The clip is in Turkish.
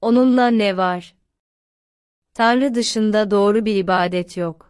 Onunla ne var? Tanrı dışında doğru bir ibadet yok.